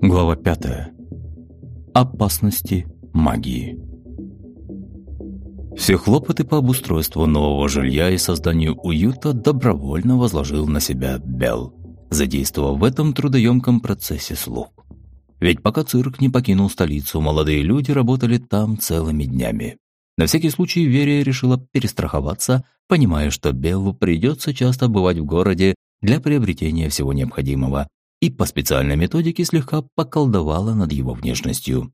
Глава пятая. Опасности магии. Все хлопоты по обустройству нового жилья и созданию уюта добровольно возложил на себя Белл, задействовав в этом трудоемком процессе слух. Ведь пока цирк не покинул столицу, молодые люди работали там целыми днями. На всякий случай Верия решила перестраховаться, понимая, что Беллу придется часто бывать в городе для приобретения всего необходимого, и по специальной методике слегка поколдовала над его внешностью.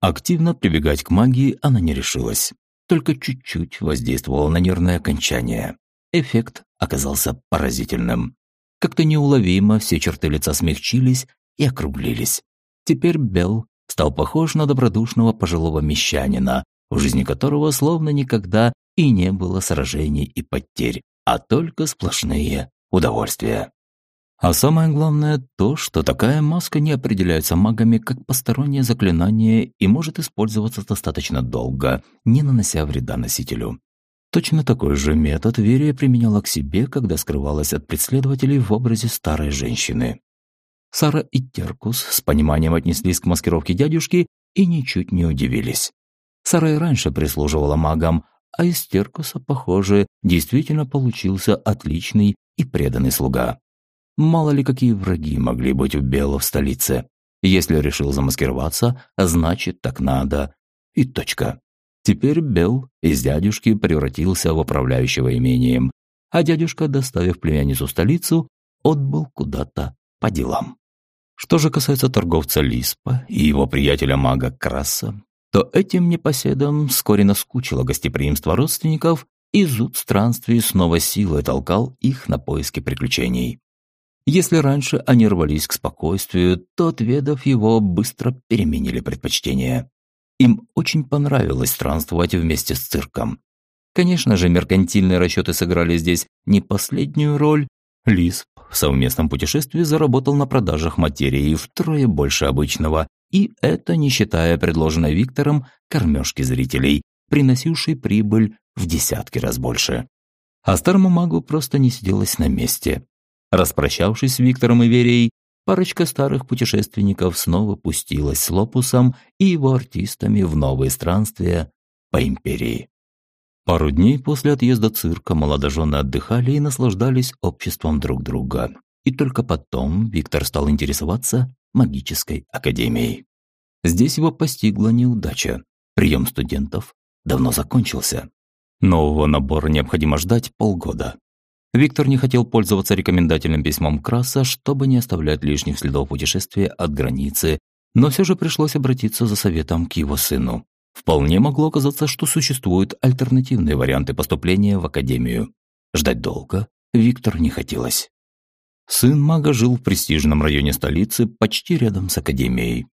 Активно прибегать к магии она не решилась, только чуть-чуть воздействовала на нервное окончание. Эффект оказался поразительным. Как-то неуловимо все черты лица смягчились и округлились. Теперь Белл стал похож на добродушного пожилого мещанина, в жизни которого словно никогда и не было сражений и потерь, а только сплошные удовольствия. А самое главное то, что такая маска не определяется магами как постороннее заклинание и может использоваться достаточно долго, не нанося вреда носителю. Точно такой же метод Верия применяла к себе, когда скрывалась от преследователей в образе старой женщины. Сара и Теркус с пониманием отнеслись к маскировке дядюшки и ничуть не удивились. Сара и раньше прислуживала магам, а из Теркуса, похоже, действительно получился отличный и преданный слуга. Мало ли какие враги могли быть у Бела в столице. Если решил замаскироваться, значит так надо. И точка. Теперь Бел из дядюшки превратился в управляющего имением, а дядюшка, доставив племянницу в столицу, отбыл куда-то по делам. Что же касается торговца Лиспа и его приятеля-мага Краса, то этим непоседам вскоре наскучило гостеприимство родственников, и зуд странствий снова силой толкал их на поиски приключений. Если раньше они рвались к спокойствию, то, отведав его, быстро переменили предпочтение. Им очень понравилось странствовать вместе с цирком. Конечно же, меркантильные расчеты сыграли здесь не последнюю роль. Лисп в совместном путешествии заработал на продажах материи втрое больше обычного, и это не считая предложенной Виктором кормежки зрителей, приносившей прибыль в десятки раз больше. А старому магу просто не сиделось на месте. Распрощавшись с Виктором и Верей, парочка старых путешественников снова пустилась с Лопусом и его артистами в новые странствия по империи. Пару дней после отъезда цирка молодожены отдыхали и наслаждались обществом друг друга. И только потом Виктор стал интересоваться магической академией. Здесь его постигла неудача. Прием студентов давно закончился. Нового набора необходимо ждать полгода. Виктор не хотел пользоваться рекомендательным письмом Краса, чтобы не оставлять лишних следов путешествия от границы, но все же пришлось обратиться за советом к его сыну. Вполне могло оказаться, что существуют альтернативные варианты поступления в академию. Ждать долго Виктор не хотелось. Сын мага жил в престижном районе столицы, почти рядом с академией.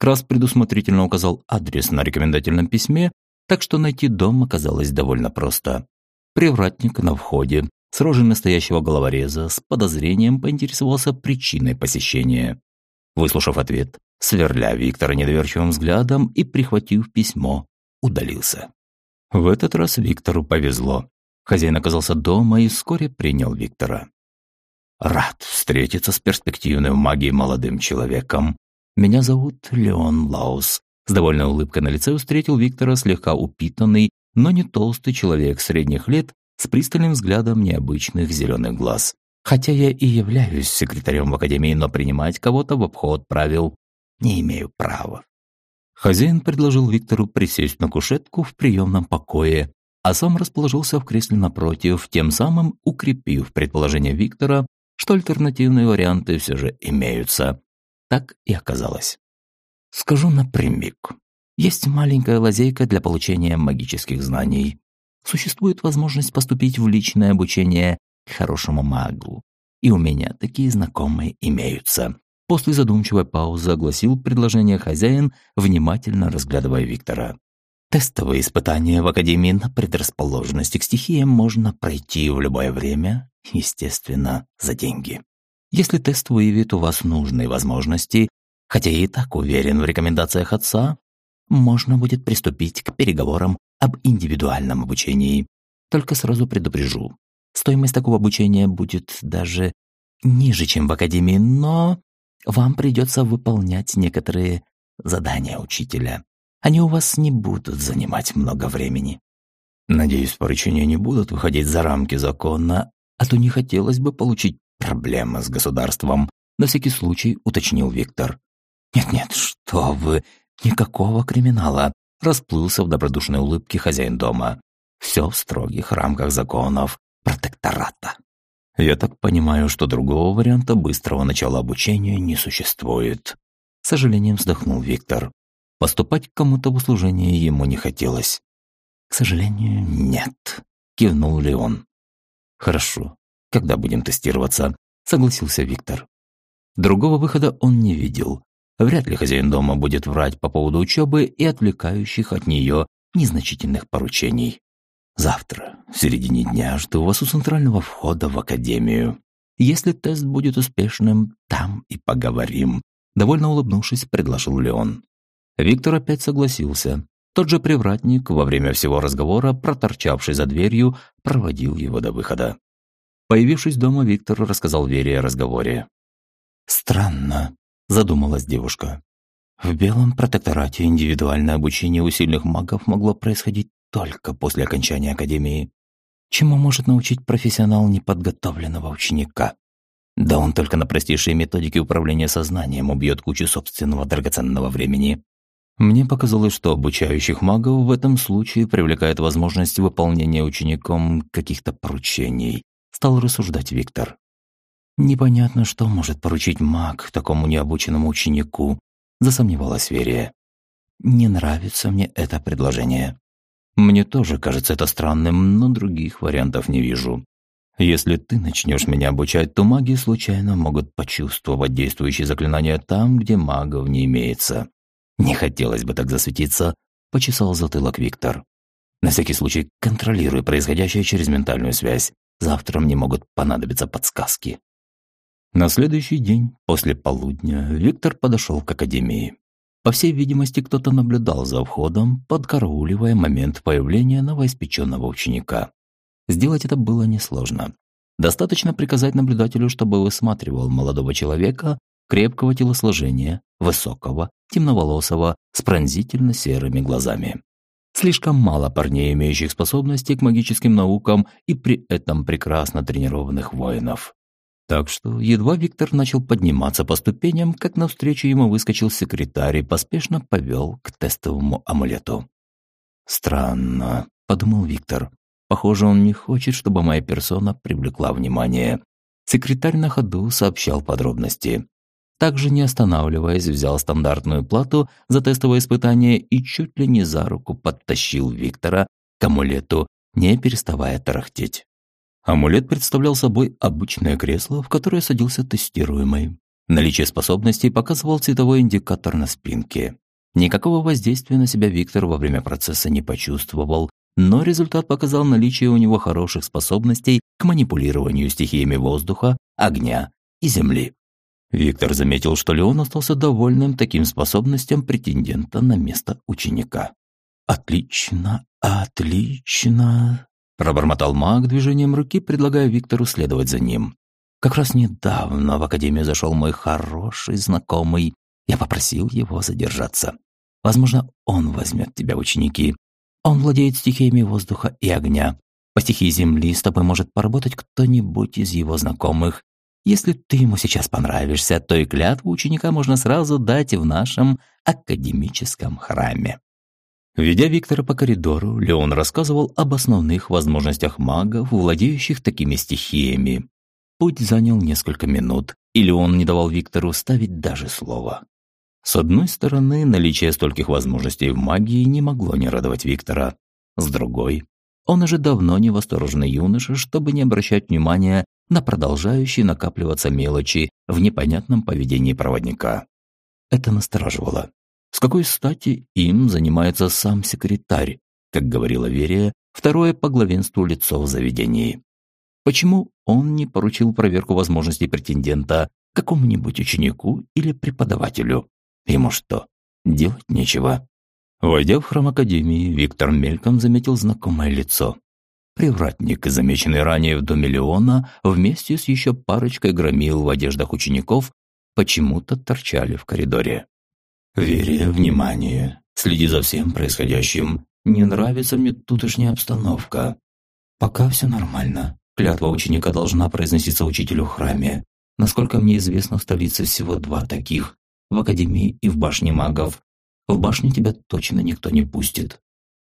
Крас предусмотрительно указал адрес на рекомендательном письме, так что найти дом оказалось довольно просто. Привратник на входе, с рожей настоящего головореза, с подозрением поинтересовался причиной посещения. Выслушав ответ, сверля Виктора недоверчивым взглядом и, прихватив письмо, удалился. В этот раз Виктору повезло. Хозяин оказался дома и вскоре принял Виктора. Рад встретиться с перспективным магией молодым человеком. Меня зовут Леон Лаус. С довольной улыбкой на лице встретил Виктора слегка упитанный, но не толстый человек средних лет с пристальным взглядом необычных зеленых глаз. Хотя я и являюсь секретарем в академии, но принимать кого-то в обход правил не имею права. Хозяин предложил Виктору присесть на кушетку в приемном покое, а сам расположился в кресле напротив, тем самым укрепив предположение Виктора что альтернативные варианты все же имеются. Так и оказалось. Скажу напрямик. Есть маленькая лазейка для получения магических знаний. Существует возможность поступить в личное обучение к хорошему магу. И у меня такие знакомые имеются. После задумчивой паузы огласил предложение хозяин, внимательно разглядывая Виктора. Тестовые испытания в Академии на предрасположенности к стихиям можно пройти в любое время естественно, за деньги. Если тест выявит у вас нужные возможности, хотя и так уверен в рекомендациях отца, можно будет приступить к переговорам об индивидуальном обучении. Только сразу предупрежу. Стоимость такого обучения будет даже ниже, чем в академии, но вам придется выполнять некоторые задания учителя. Они у вас не будут занимать много времени. Надеюсь, поручения не будут выходить за рамки закона, а то не хотелось бы получить проблемы с государством. На всякий случай уточнил Виктор. «Нет-нет, что вы, никакого криминала», расплылся в добродушной улыбке хозяин дома. «Все в строгих рамках законов протектората». «Я так понимаю, что другого варианта быстрого начала обучения не существует», с сожалением вздохнул Виктор. Поступать кому-то в услужение ему не хотелось. «К сожалению, нет», — кивнул Леон. «Хорошо. Когда будем тестироваться?» — согласился Виктор. Другого выхода он не видел. Вряд ли хозяин дома будет врать по поводу учебы и отвлекающих от нее незначительных поручений. Завтра, в середине дня, жду вас у центрального входа в академию. Если тест будет успешным, там и поговорим. Довольно улыбнувшись, предложил Леон. Виктор опять согласился. Тот же привратник, во время всего разговора, проторчавший за дверью, проводил его до выхода. Появившись дома, Виктор рассказал Вере о разговоре. «Странно», – задумалась девушка. «В Белом протекторате индивидуальное обучение у сильных магов могло происходить только после окончания академии. Чему может научить профессионал неподготовленного ученика? Да он только на простейшие методики управления сознанием убьет кучу собственного драгоценного времени. Мне показалось, что обучающих магов в этом случае привлекает возможность выполнения учеником каких-то поручений, стал рассуждать Виктор. Непонятно, что может поручить маг такому необученному ученику, засомневалась Верия. Не нравится мне это предложение. Мне тоже кажется это странным, но других вариантов не вижу. Если ты начнешь меня обучать, то маги случайно могут почувствовать действующие заклинания там, где магов не имеется. Не хотелось бы так засветиться, почесал затылок Виктор. На всякий случай контролируй происходящее через ментальную связь. Завтра мне могут понадобиться подсказки. На следующий день, после полудня, Виктор подошел к академии. По всей видимости, кто-то наблюдал за входом, подкарауливая момент появления новоиспеченного ученика. Сделать это было несложно. Достаточно приказать наблюдателю, чтобы высматривал молодого человека, крепкого телосложения, высокого, темноволосого, с пронзительно серыми глазами. Слишком мало парней, имеющих способности к магическим наукам и при этом прекрасно тренированных воинов. Так что едва Виктор начал подниматься по ступеням, как навстречу ему выскочил секретарь и поспешно повел к тестовому амулету. «Странно», — подумал Виктор. «Похоже, он не хочет, чтобы моя персона привлекла внимание». Секретарь на ходу сообщал подробности. Также, не останавливаясь, взял стандартную плату за тестовое испытание и чуть ли не за руку подтащил Виктора к амулету, не переставая тарахтеть. Амулет представлял собой обычное кресло, в которое садился тестируемый. Наличие способностей показывал цветовой индикатор на спинке. Никакого воздействия на себя Виктор во время процесса не почувствовал, но результат показал наличие у него хороших способностей к манипулированию стихиями воздуха, огня и земли. Виктор заметил, что Леон остался довольным таким способностям претендента на место ученика. «Отлично, отлично!» Пробормотал маг движением руки, предлагая Виктору следовать за ним. Как раз недавно в академию зашел мой хороший знакомый. Я попросил его задержаться. Возможно, он возьмет тебя ученики. Он владеет стихиями воздуха и огня. По стихии земли с тобой может поработать кто-нибудь из его знакомых. Если ты ему сейчас понравишься, то и клятву ученика можно сразу дать в нашем академическом храме. Ведя Виктора по коридору, Леон рассказывал об основных возможностях магов, владеющих такими стихиями. Путь занял несколько минут, и Леон не давал Виктору ставить даже слова. С одной стороны, наличие стольких возможностей в магии не могло не радовать Виктора. С другой, он уже давно не восторженный юноша, чтобы не обращать внимания на продолжающие накапливаться мелочи в непонятном поведении проводника. Это настораживало. С какой стати им занимается сам секретарь, как говорила Верия, второе по главенству лицо в заведении? Почему он не поручил проверку возможностей претендента какому-нибудь ученику или преподавателю? Ему что, делать нечего? Войдя в храм Академии, Виктор мельком заметил знакомое лицо. Привратник, замеченный ранее в доме Леона, вместе с еще парочкой громил в одеждах учеников, почему-то торчали в коридоре. «Вери, внимание, следи за всем происходящим. Не нравится мне тутошняя обстановка. Пока все нормально. Клятва ученика должна произноситься учителю в храме. Насколько мне известно, в столице всего два таких. В Академии и в Башне магов. В башню тебя точно никто не пустит.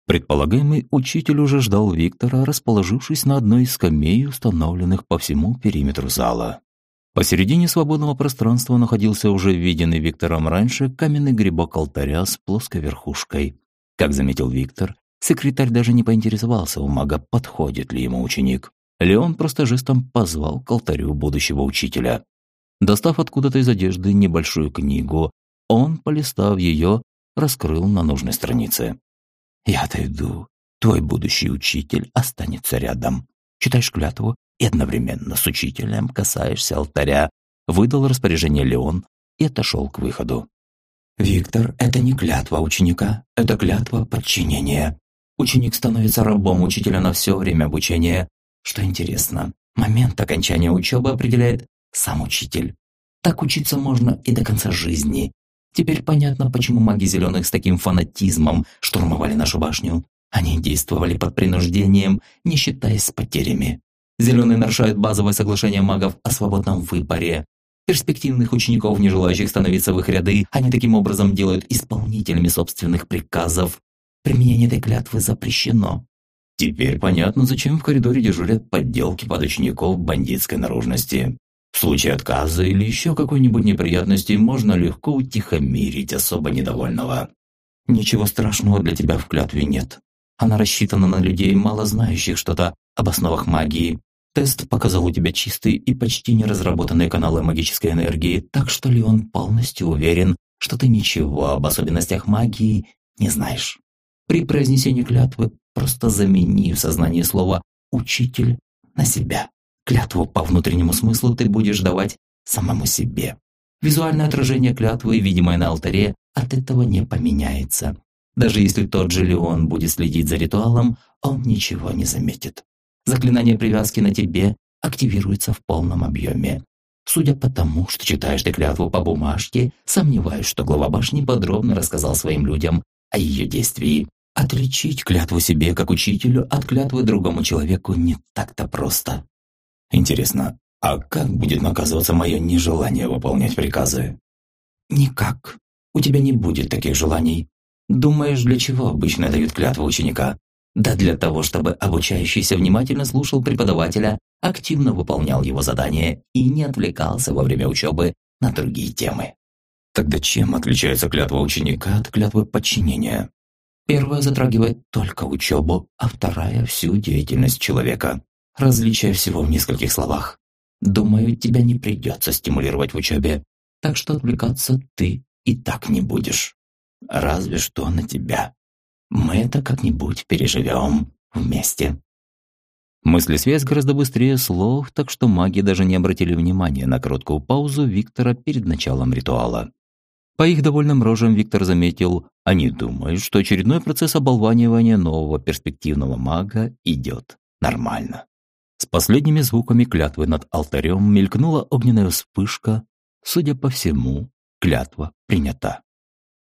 Предполагаемый учитель уже ждал Виктора, расположившись на одной из скамей, установленных по всему периметру зала. Посередине свободного пространства находился уже виденный Виктором раньше каменный грибок алтаря с плоской верхушкой. Как заметил Виктор, секретарь даже не поинтересовался у мага, подходит ли ему ученик. Леон просто жестом позвал к алтарю будущего учителя. Достав откуда-то из одежды небольшую книгу, он, полистав ее, раскрыл на нужной странице. «Я отойду. Твой будущий учитель останется рядом. Читаешь клятву и одновременно с учителем касаешься алтаря», выдал распоряжение Леон и отошел к выходу. «Виктор, это не клятва ученика, это клятва подчинения. Ученик становится рабом учителя на все время обучения. Что интересно, момент окончания учебы определяет сам учитель. Так учиться можно и до конца жизни. Теперь понятно, почему маги Зеленых с таким фанатизмом штурмовали нашу башню. Они действовали под принуждением, не считаясь с потерями. Зеленые нарушают базовое соглашение магов о свободном выборе. Перспективных учеников, не желающих становиться в их ряды, они таким образом делают исполнителями собственных приказов. Применение этой клятвы запрещено. Теперь понятно, зачем в коридоре дежурят подделки под учеников бандитской наружности. В случае отказа или еще какой-нибудь неприятности можно легко утихомирить особо недовольного. Ничего страшного для тебя в клятве нет. Она рассчитана на людей, мало знающих что-то об основах магии. Тест показал у тебя чистые и почти неразработанные каналы магической энергии, так что Леон полностью уверен, что ты ничего об особенностях магии не знаешь. При произнесении клятвы просто замени в сознании слова «учитель» на себя. Клятву по внутреннему смыслу ты будешь давать самому себе. Визуальное отражение клятвы, видимое на алтаре, от этого не поменяется. Даже если тот же Леон будет следить за ритуалом, он ничего не заметит. Заклинание привязки на тебе активируется в полном объеме. Судя по тому, что читаешь ты клятву по бумажке, сомневаюсь, что глава башни подробно рассказал своим людям о ее действии. Отличить клятву себе как учителю от клятвы другому человеку не так-то просто. Интересно, а как будет наказываться мое нежелание выполнять приказы? Никак. У тебя не будет таких желаний. Думаешь, для чего обычно дают клятву ученика? Да для того, чтобы обучающийся внимательно слушал преподавателя, активно выполнял его задания и не отвлекался во время учебы на другие темы. Тогда чем отличается клятва ученика от клятвы подчинения? Первая затрагивает только учебу, а вторая – всю деятельность человека. Различие всего в нескольких словах. Думаю, тебя не придется стимулировать в учебе, так что отвлекаться ты и так не будешь. Разве что на тебя. Мы это как-нибудь переживем вместе. Мысли-связь гораздо быстрее слов, так что маги даже не обратили внимания на короткую паузу Виктора перед началом ритуала. По их довольным рожам Виктор заметил, они думают, что очередной процесс оболванивания нового перспективного мага идет нормально. С последними звуками клятвы над алтарем мелькнула огненная вспышка. Судя по всему, клятва принята.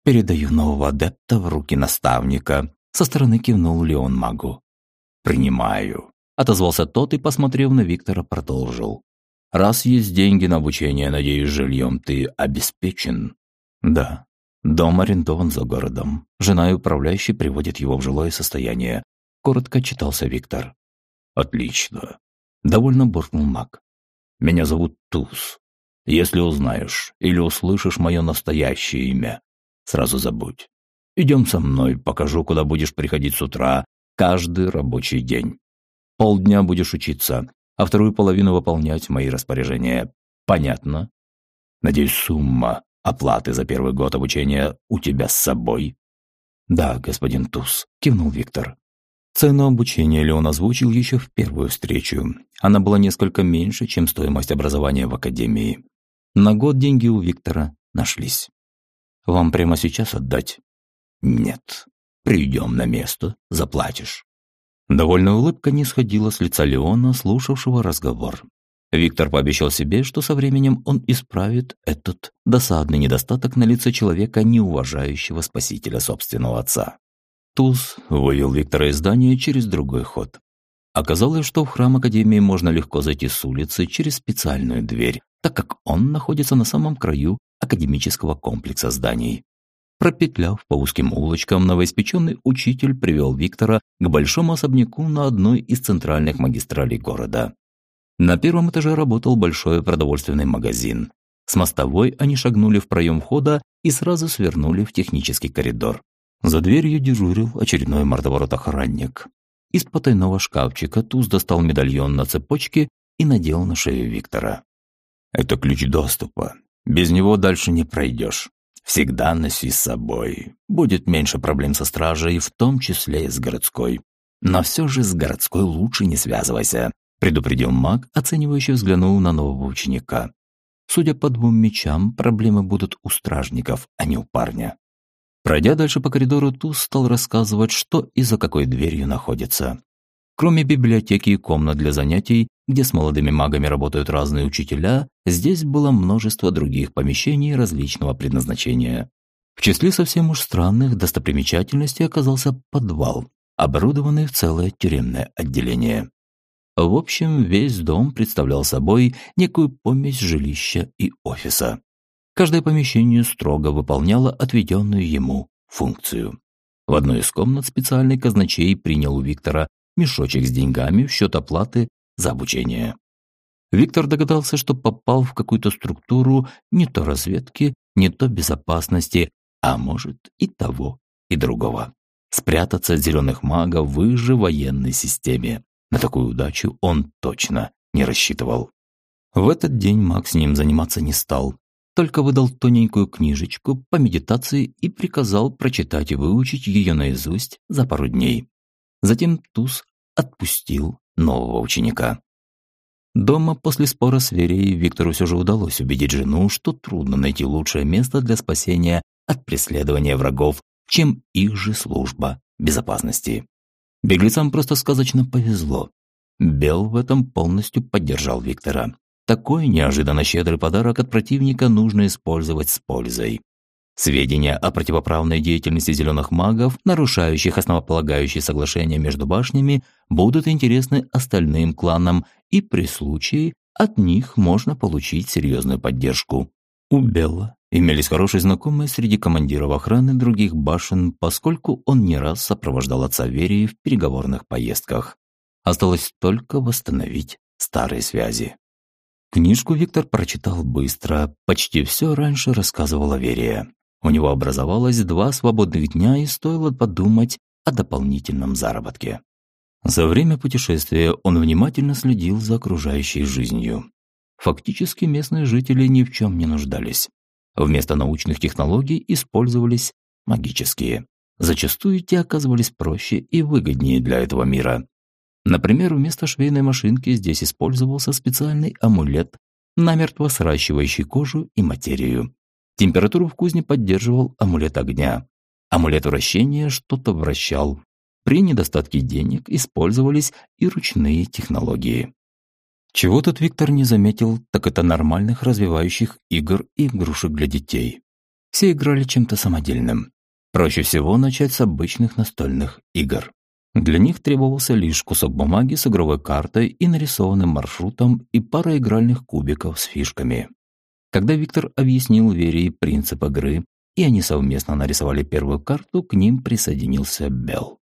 «Передаю нового адепта в руки наставника», — со стороны кивнул Леон магу. «Принимаю», — отозвался тот и, посмотрев на Виктора, продолжил. «Раз есть деньги на обучение, надеюсь, жильем ты обеспечен?» «Да. Дом арендован за городом. Жена и управляющий приводят его в жилое состояние», — коротко читался Виктор. «Отлично. Довольно буркнул маг. «Меня зовут Туз. Если узнаешь или услышишь мое настоящее имя, сразу забудь. Идем со мной, покажу, куда будешь приходить с утра, каждый рабочий день. Полдня будешь учиться, а вторую половину выполнять мои распоряжения. Понятно? Надеюсь, сумма оплаты за первый год обучения у тебя с собой?» «Да, господин Туз», – кивнул Виктор. Цену обучения Леон озвучил еще в первую встречу. Она была несколько меньше, чем стоимость образования в академии. На год деньги у Виктора нашлись. «Вам прямо сейчас отдать?» «Нет. Придем на место, заплатишь». Довольная улыбка не сходила с лица Леона, слушавшего разговор. Виктор пообещал себе, что со временем он исправит этот досадный недостаток на лице человека, не уважающего спасителя собственного отца. Туз вывел Виктора из здания через другой ход. Оказалось, что в храм Академии можно легко зайти с улицы через специальную дверь, так как он находится на самом краю академического комплекса зданий. Пропетляв по узким улочкам, новоиспеченный учитель привел Виктора к большому особняку на одной из центральных магистралей города. На первом этаже работал большой продовольственный магазин. С мостовой они шагнули в проем входа и сразу свернули в технический коридор. За дверью дежурил очередной мордоворот-охранник. Из потайного шкафчика Туз достал медальон на цепочке и надел на шею Виктора. «Это ключ доступа. Без него дальше не пройдешь. Всегда носи с собой. Будет меньше проблем со стражей, в том числе и с городской. Но все же с городской лучше не связывайся предупредил маг, оценивающе взглянул на нового ученика. Судя по двум мечам, проблемы будут у стражников, а не у парня. Пройдя дальше по коридору, Туз стал рассказывать, что и за какой дверью находится. Кроме библиотеки и комнат для занятий, где с молодыми магами работают разные учителя, здесь было множество других помещений различного предназначения. В числе совсем уж странных достопримечательностей оказался подвал, оборудованный в целое тюремное отделение. В общем, весь дом представлял собой некую помесь жилища и офиса. Каждое помещение строго выполняло отведенную ему функцию. В одной из комнат специальный казначей принял у Виктора мешочек с деньгами в счет оплаты за обучение. Виктор догадался, что попал в какую-то структуру не то разведки, не то безопасности, а может и того, и другого. Спрятаться от зеленых магов в их же военной системе. На такую удачу он точно не рассчитывал. В этот день Макс с ним заниматься не стал, только выдал тоненькую книжечку по медитации и приказал прочитать и выучить ее наизусть за пару дней. Затем Туз отпустил нового ученика. Дома после спора с Верей Виктору все же удалось убедить жену, что трудно найти лучшее место для спасения от преследования врагов, чем их же служба безопасности. Беглецам просто сказочно повезло. Бел в этом полностью поддержал Виктора. Такой неожиданно щедрый подарок от противника нужно использовать с пользой. Сведения о противоправной деятельности зеленых магов, нарушающих основополагающие соглашения между башнями, будут интересны остальным кланам, и при случае от них можно получить серьезную поддержку. У Белла имелись хорошие знакомые среди командиров охраны других башен, поскольку он не раз сопровождал отца Верии в переговорных поездках. Осталось только восстановить старые связи. Книжку Виктор прочитал быстро, почти все раньше рассказывала Верия. У него образовалось два свободных дня и стоило подумать о дополнительном заработке. За время путешествия он внимательно следил за окружающей жизнью. Фактически местные жители ни в чем не нуждались. Вместо научных технологий использовались магические. Зачастую те оказывались проще и выгоднее для этого мира. Например, вместо швейной машинки здесь использовался специальный амулет, намертво сращивающий кожу и материю. Температуру в кузне поддерживал амулет огня. Амулет вращения что-то вращал. При недостатке денег использовались и ручные технологии. Чего тут Виктор не заметил, так это нормальных развивающих игр и игрушек для детей. Все играли чем-то самодельным. Проще всего начать с обычных настольных игр. Для них требовался лишь кусок бумаги с игровой картой и нарисованным маршрутом и пара игральных кубиков с фишками. Когда Виктор объяснил Вере принцип игры, и они совместно нарисовали первую карту, к ним присоединился Белл.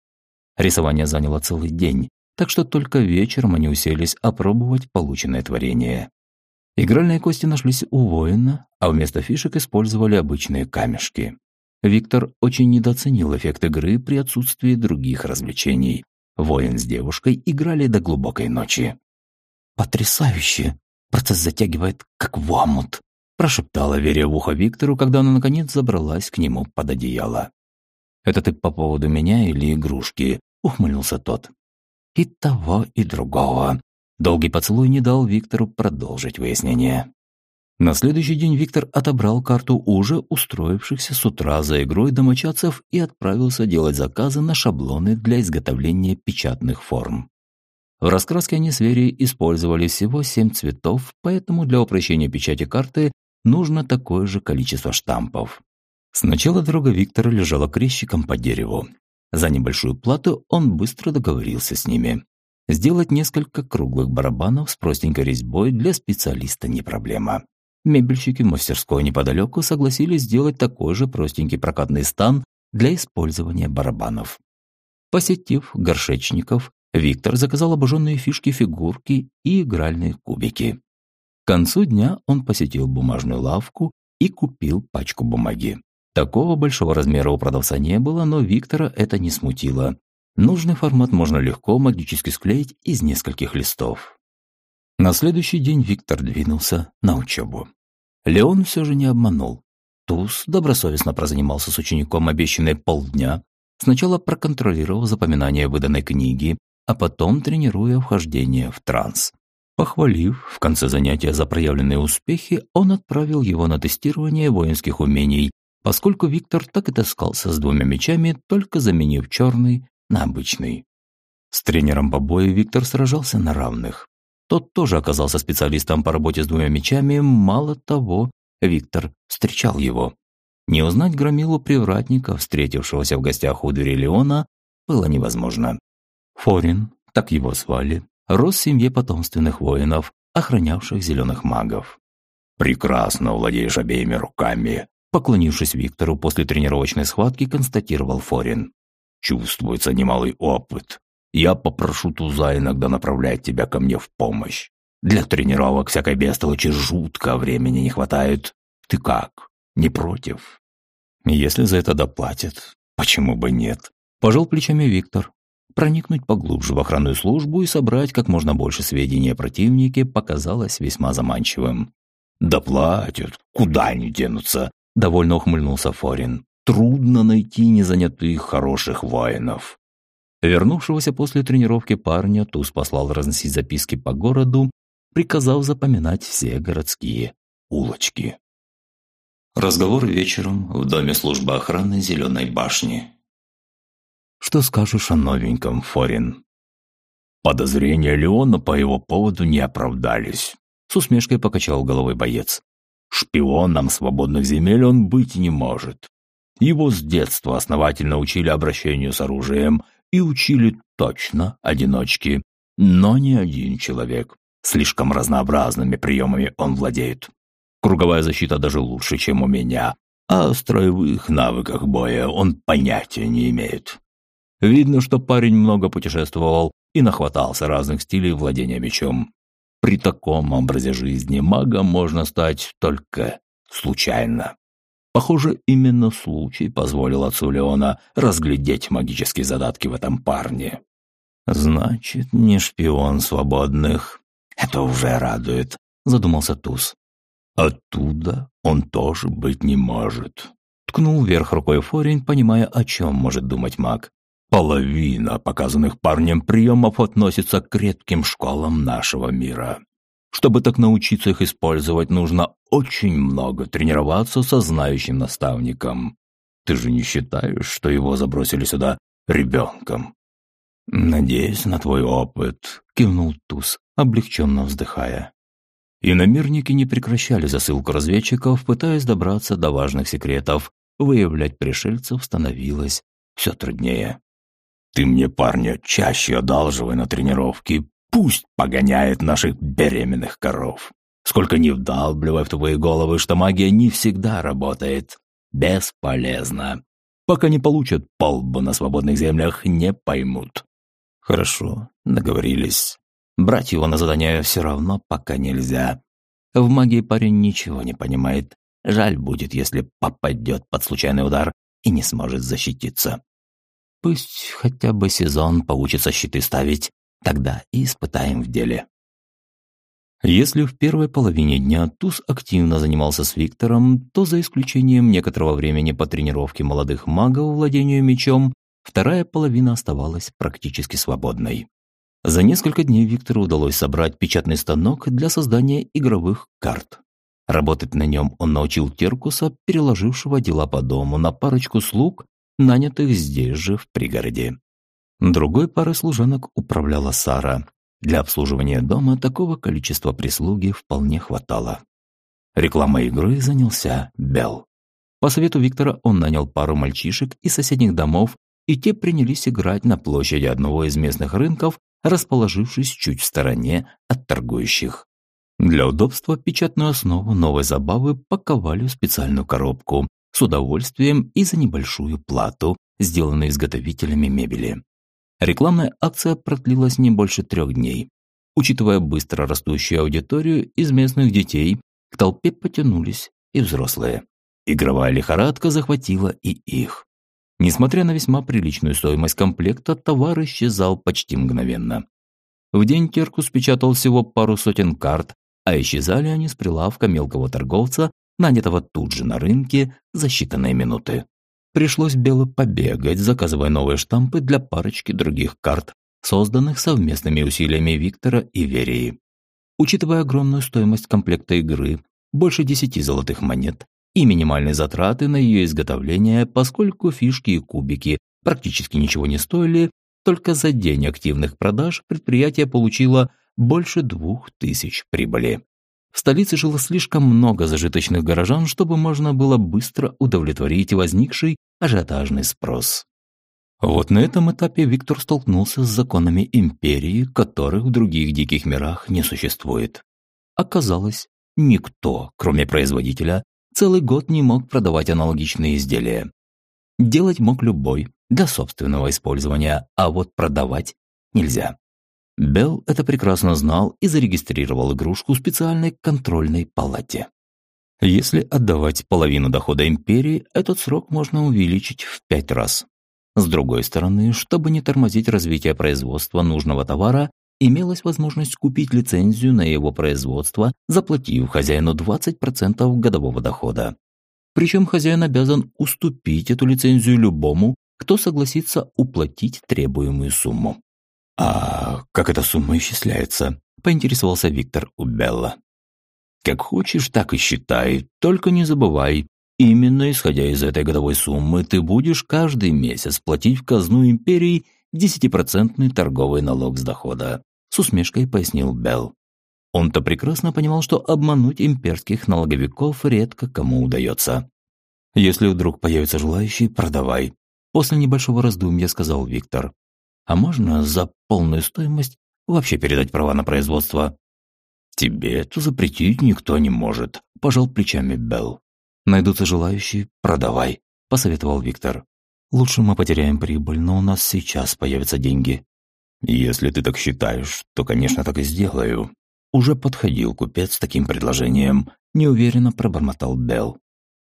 Рисование заняло целый день, так что только вечером они уселись опробовать полученное творение. Игральные кости нашлись у воина, а вместо фишек использовали обычные камешки. Виктор очень недооценил эффект игры при отсутствии других развлечений. Воин с девушкой играли до глубокой ночи. «Потрясающе! Процесс затягивает, как в омут!» прошептала Веря в ухо Виктору, когда она наконец забралась к нему под одеяло. «Это ты по поводу меня или игрушки?» – ухмыльнулся тот. И того, и другого. Долгий поцелуй не дал Виктору продолжить выяснение. На следующий день Виктор отобрал карту уже устроившихся с утра за игрой домочадцев и отправился делать заказы на шаблоны для изготовления печатных форм. В раскраске они с Верей использовали всего семь цветов, поэтому для упрощения печати карты нужно такое же количество штампов. Сначала дорога Виктора лежала крещиком по дереву. За небольшую плату он быстро договорился с ними. Сделать несколько круглых барабанов с простенькой резьбой для специалиста не проблема. Мебельщики в мастерской неподалеку согласились сделать такой же простенький прокатный стан для использования барабанов. Посетив горшечников, Виктор заказал обожженные фишки, фигурки и игральные кубики. К концу дня он посетил бумажную лавку и купил пачку бумаги. Такого большого размера у продавца не было, но Виктора это не смутило. Нужный формат можно легко магически склеить из нескольких листов. На следующий день Виктор двинулся на учебу. Леон все же не обманул. Туз добросовестно прозанимался с учеником обещанные полдня, сначала проконтролировав запоминание выданной книги, а потом тренируя вхождение в транс. Похвалив в конце занятия за проявленные успехи, он отправил его на тестирование воинских умений, поскольку Виктор так и таскался с двумя мечами, только заменив черный на обычный. С тренером по бою Виктор сражался на равных. Тот тоже оказался специалистом по работе с двумя мечами, мало того, Виктор встречал его. Не узнать громилу привратника, встретившегося в гостях у двери Леона, было невозможно. Форин, так его звали, рос в семье потомственных воинов, охранявших зеленых магов. «Прекрасно владеешь обеими руками», поклонившись Виктору после тренировочной схватки, констатировал Форин. «Чувствуется немалый опыт. Я попрошу Туза иногда направлять тебя ко мне в помощь. Для тренировок всякой бестолочи жутко времени не хватает. Ты как? Не против? Если за это доплатят, почему бы нет? Пожал плечами Виктор. Проникнуть поглубже в охранную службу и собрать как можно больше сведений о противнике показалось весьма заманчивым. «Доплатят, куда они денутся?» – довольно ухмыльнулся Форин. «Трудно найти незанятых хороших воинов. Вернувшегося после тренировки парня Туз послал разносить записки по городу, приказав запоминать все городские улочки. Разговор вечером в доме службы охраны Зеленой башни. «Что скажешь о новеньком, Форин?» Подозрения Леона по его поводу не оправдались. С усмешкой покачал головой боец. Шпионом свободных земель он быть не может. Его с детства основательно учили обращению с оружием и учили точно одиночки, но не один человек. Слишком разнообразными приемами он владеет. Круговая защита даже лучше, чем у меня, а о строевых навыках боя он понятия не имеет. Видно, что парень много путешествовал и нахватался разных стилей владения мечом. При таком образе жизни магом можно стать только случайно. Похоже, именно случай позволил отцу Леона разглядеть магические задатки в этом парне. «Значит, не шпион свободных. Это уже радует», — задумался Туз. «Оттуда он тоже быть не может», — ткнул вверх рукой Форин, понимая, о чем может думать маг. «Половина показанных парнем приемов относится к редким школам нашего мира. Чтобы так научиться их использовать, нужно очень много тренироваться со знающим наставником. Ты же не считаешь, что его забросили сюда ребенком?» «Надеюсь на твой опыт», — кивнул Туз, облегченно вздыхая. Иномирники не прекращали засылку разведчиков, пытаясь добраться до важных секретов. Выявлять пришельцев становилось все труднее. «Ты мне, парня, чаще одалживай на тренировки, Пусть погоняет наших беременных коров. Сколько не вдалбливай в твои головы, что магия не всегда работает. Бесполезно. Пока не получат полбу на свободных землях, не поймут. Хорошо, договорились. Брать его на задание все равно пока нельзя. В магии парень ничего не понимает. Жаль будет, если попадет под случайный удар и не сможет защититься. Пусть хотя бы сезон получится щиты ставить, Тогда и испытаем в деле. Если в первой половине дня Туз активно занимался с Виктором, то за исключением некоторого времени по тренировке молодых магов владению мечом, вторая половина оставалась практически свободной. За несколько дней Виктору удалось собрать печатный станок для создания игровых карт. Работать на нем он научил Теркуса, переложившего дела по дому на парочку слуг, нанятых здесь же, в пригороде. Другой парой служанок управляла Сара. Для обслуживания дома такого количества прислуги вполне хватало. Рекламой игры занялся Белл. По совету Виктора он нанял пару мальчишек из соседних домов, и те принялись играть на площади одного из местных рынков, расположившись чуть в стороне от торгующих. Для удобства печатную основу новой забавы паковали в специальную коробку с удовольствием и за небольшую плату, сделанную изготовителями мебели. Рекламная акция продлилась не больше трех дней. Учитывая быстро растущую аудиторию из местных детей, к толпе потянулись и взрослые. Игровая лихорадка захватила и их. Несмотря на весьма приличную стоимость комплекта, товар исчезал почти мгновенно. В день Теркус печатал всего пару сотен карт, а исчезали они с прилавка мелкого торговца, нанятого тут же на рынке за считанные минуты. Пришлось Бело побегать, заказывая новые штампы для парочки других карт, созданных совместными усилиями Виктора и Верии. Учитывая огромную стоимость комплекта игры, больше 10 золотых монет, и минимальные затраты на ее изготовление, поскольку фишки и кубики практически ничего не стоили, только за день активных продаж предприятие получило больше двух тысяч прибыли. В столице жило слишком много зажиточных горожан, чтобы можно было быстро удовлетворить возникший ажиотажный спрос. Вот на этом этапе Виктор столкнулся с законами империи, которых в других диких мирах не существует. Оказалось, никто, кроме производителя, целый год не мог продавать аналогичные изделия. Делать мог любой, для собственного использования, а вот продавать нельзя. Белл это прекрасно знал и зарегистрировал игрушку в специальной контрольной палате. Если отдавать половину дохода империи, этот срок можно увеличить в пять раз. С другой стороны, чтобы не тормозить развитие производства нужного товара, имелась возможность купить лицензию на его производство, заплатив хозяину 20% годового дохода. Причем хозяин обязан уступить эту лицензию любому, кто согласится уплатить требуемую сумму. «А как эта сумма исчисляется?» – поинтересовался Виктор у Белла. «Как хочешь, так и считай, только не забывай, именно исходя из этой годовой суммы ты будешь каждый месяц платить в казну империи десятипроцентный торговый налог с дохода», – с усмешкой пояснил Белл. Он-то прекрасно понимал, что обмануть имперских налоговиков редко кому удается. «Если вдруг появится желающий, продавай», – после небольшого раздумья сказал Виктор. А можно за полную стоимость вообще передать права на производство? Тебе это запретить никто не может, пожал плечами Белл. Найдутся желающие, продавай, посоветовал Виктор. Лучше мы потеряем прибыль, но у нас сейчас появятся деньги. Если ты так считаешь, то, конечно, так и сделаю. Уже подходил купец с таким предложением, неуверенно пробормотал Белл.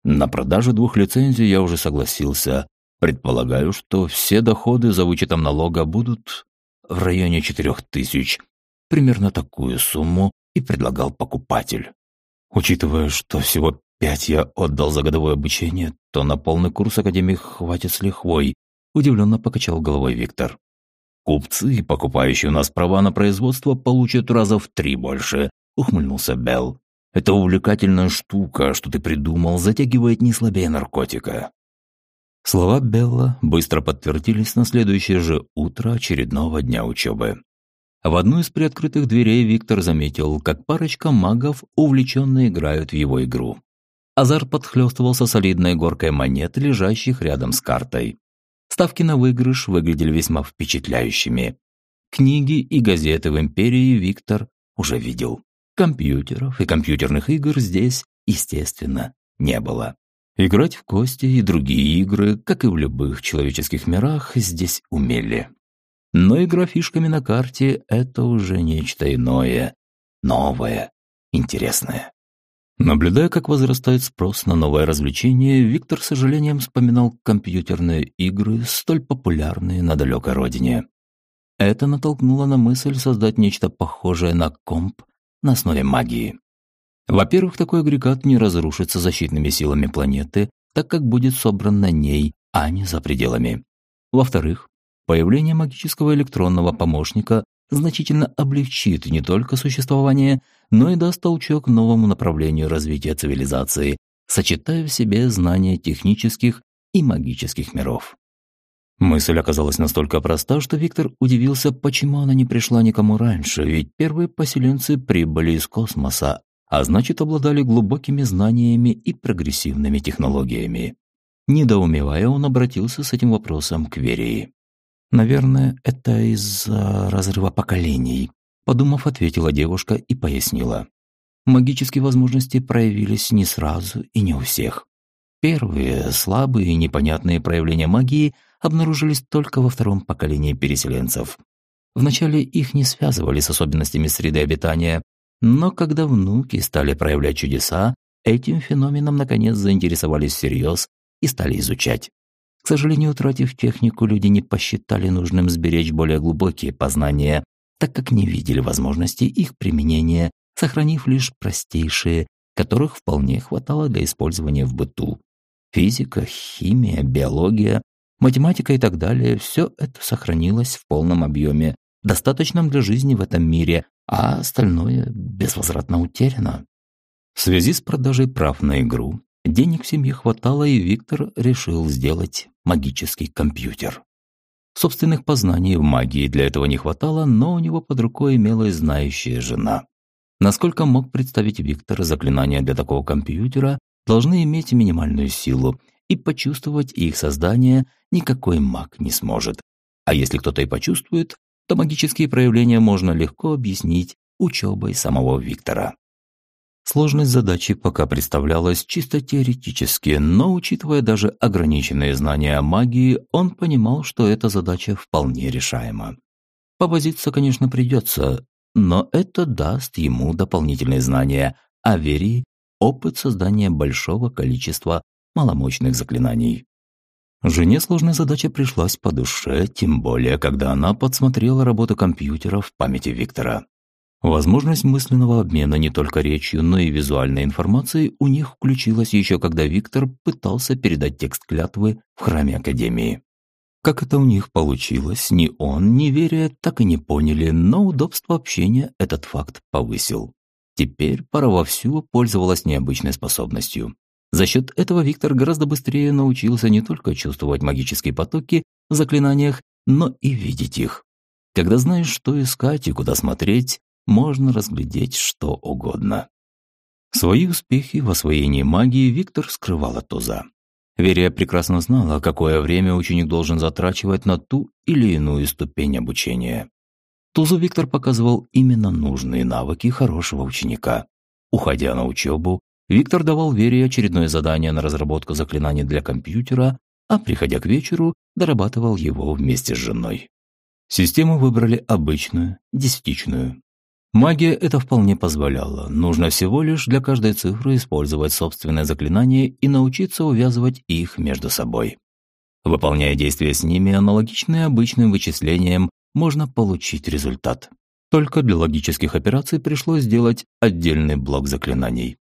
На продажу двух лицензий я уже согласился, Предполагаю, что все доходы за вычетом налога будут в районе 4000. Примерно такую сумму и предлагал покупатель. Учитывая, что всего пять я отдал за годовое обучение, то на полный курс Академии хватит с лихвой, удивленно покачал головой Виктор. Купцы, покупающие у нас права на производство, получат раза в три больше, ухмыльнулся Белл. Это увлекательная штука, что ты придумал, затягивает не слабее наркотика. Слова Белла быстро подтвердились на следующее же утро очередного дня учебы. В одну из приоткрытых дверей Виктор заметил, как парочка магов увлеченно играют в его игру. Азар подхлёстывался солидной горкой монет, лежащих рядом с картой. Ставки на выигрыш выглядели весьма впечатляющими. Книги и газеты в Империи Виктор уже видел. Компьютеров и компьютерных игр здесь, естественно, не было. Играть в кости и другие игры, как и в любых человеческих мирах, здесь умели. Но игра фишками на карте – это уже нечто иное, новое, интересное. Наблюдая, как возрастает спрос на новое развлечение, Виктор с сожалением вспоминал компьютерные игры, столь популярные на далекой родине. Это натолкнуло на мысль создать нечто похожее на комп на основе магии. Во-первых, такой агрегат не разрушится защитными силами планеты, так как будет собран на ней, а не за пределами. Во-вторых, появление магического электронного помощника значительно облегчит не только существование, но и даст толчок новому направлению развития цивилизации, сочетая в себе знания технических и магических миров. Мысль оказалась настолько проста, что Виктор удивился, почему она не пришла никому раньше, ведь первые поселенцы прибыли из космоса, а значит обладали глубокими знаниями и прогрессивными технологиями. Недоумевая, он обратился с этим вопросом к Верии. «Наверное, это из-за разрыва поколений», подумав, ответила девушка и пояснила. Магические возможности проявились не сразу и не у всех. Первые, слабые и непонятные проявления магии обнаружились только во втором поколении переселенцев. Вначале их не связывали с особенностями среды обитания, но когда внуки стали проявлять чудеса, этим феноменом наконец заинтересовались всерьез и стали изучать. К сожалению, утратив технику, люди не посчитали нужным сберечь более глубокие познания, так как не видели возможности их применения, сохранив лишь простейшие, которых вполне хватало для использования в быту. Физика, химия, биология, математика и так далее – все это сохранилось в полном объеме, достаточном для жизни в этом мире, а остальное безвозвратно утеряно. В связи с продажей прав на игру, денег в семье хватало, и Виктор решил сделать магический компьютер. Собственных познаний в магии для этого не хватало, но у него под рукой имелась знающая жена. Насколько мог представить Виктор, заклинания для такого компьютера должны иметь минимальную силу, и почувствовать их создание никакой маг не сможет. А если кто-то и почувствует, то магические проявления можно легко объяснить учебой самого Виктора. Сложность задачи пока представлялась чисто теоретически, но, учитывая даже ограниченные знания о магии, он понимал, что эта задача вполне решаема. Повозиться, конечно, придется, но это даст ему дополнительные знания о вере, опыт создания большого количества маломощных заклинаний. Жене сложная задача пришлась по душе, тем более, когда она подсмотрела работу компьютера в памяти Виктора. Возможность мысленного обмена не только речью, но и визуальной информацией у них включилась еще когда Виктор пытался передать текст клятвы в храме Академии. Как это у них получилось, ни он, ни Верия так и не поняли, но удобство общения этот факт повысил. Теперь пара вовсю пользовалась необычной способностью. За счет этого Виктор гораздо быстрее научился не только чувствовать магические потоки в заклинаниях, но и видеть их. Когда знаешь, что искать и куда смотреть, можно разглядеть что угодно. Свои успехи в освоении магии Виктор скрывал от Туза. Верия прекрасно знала, какое время ученик должен затрачивать на ту или иную ступень обучения. Тузу Виктор показывал именно нужные навыки хорошего ученика. Уходя на учебу, Виктор давал Вере очередное задание на разработку заклинаний для компьютера, а приходя к вечеру, дорабатывал его вместе с женой. Систему выбрали обычную, десятичную. Магия это вполне позволяла. Нужно всего лишь для каждой цифры использовать собственное заклинание и научиться увязывать их между собой. Выполняя действия с ними, аналогичные обычным вычислениям, можно получить результат. Только для логических операций пришлось сделать отдельный блок заклинаний.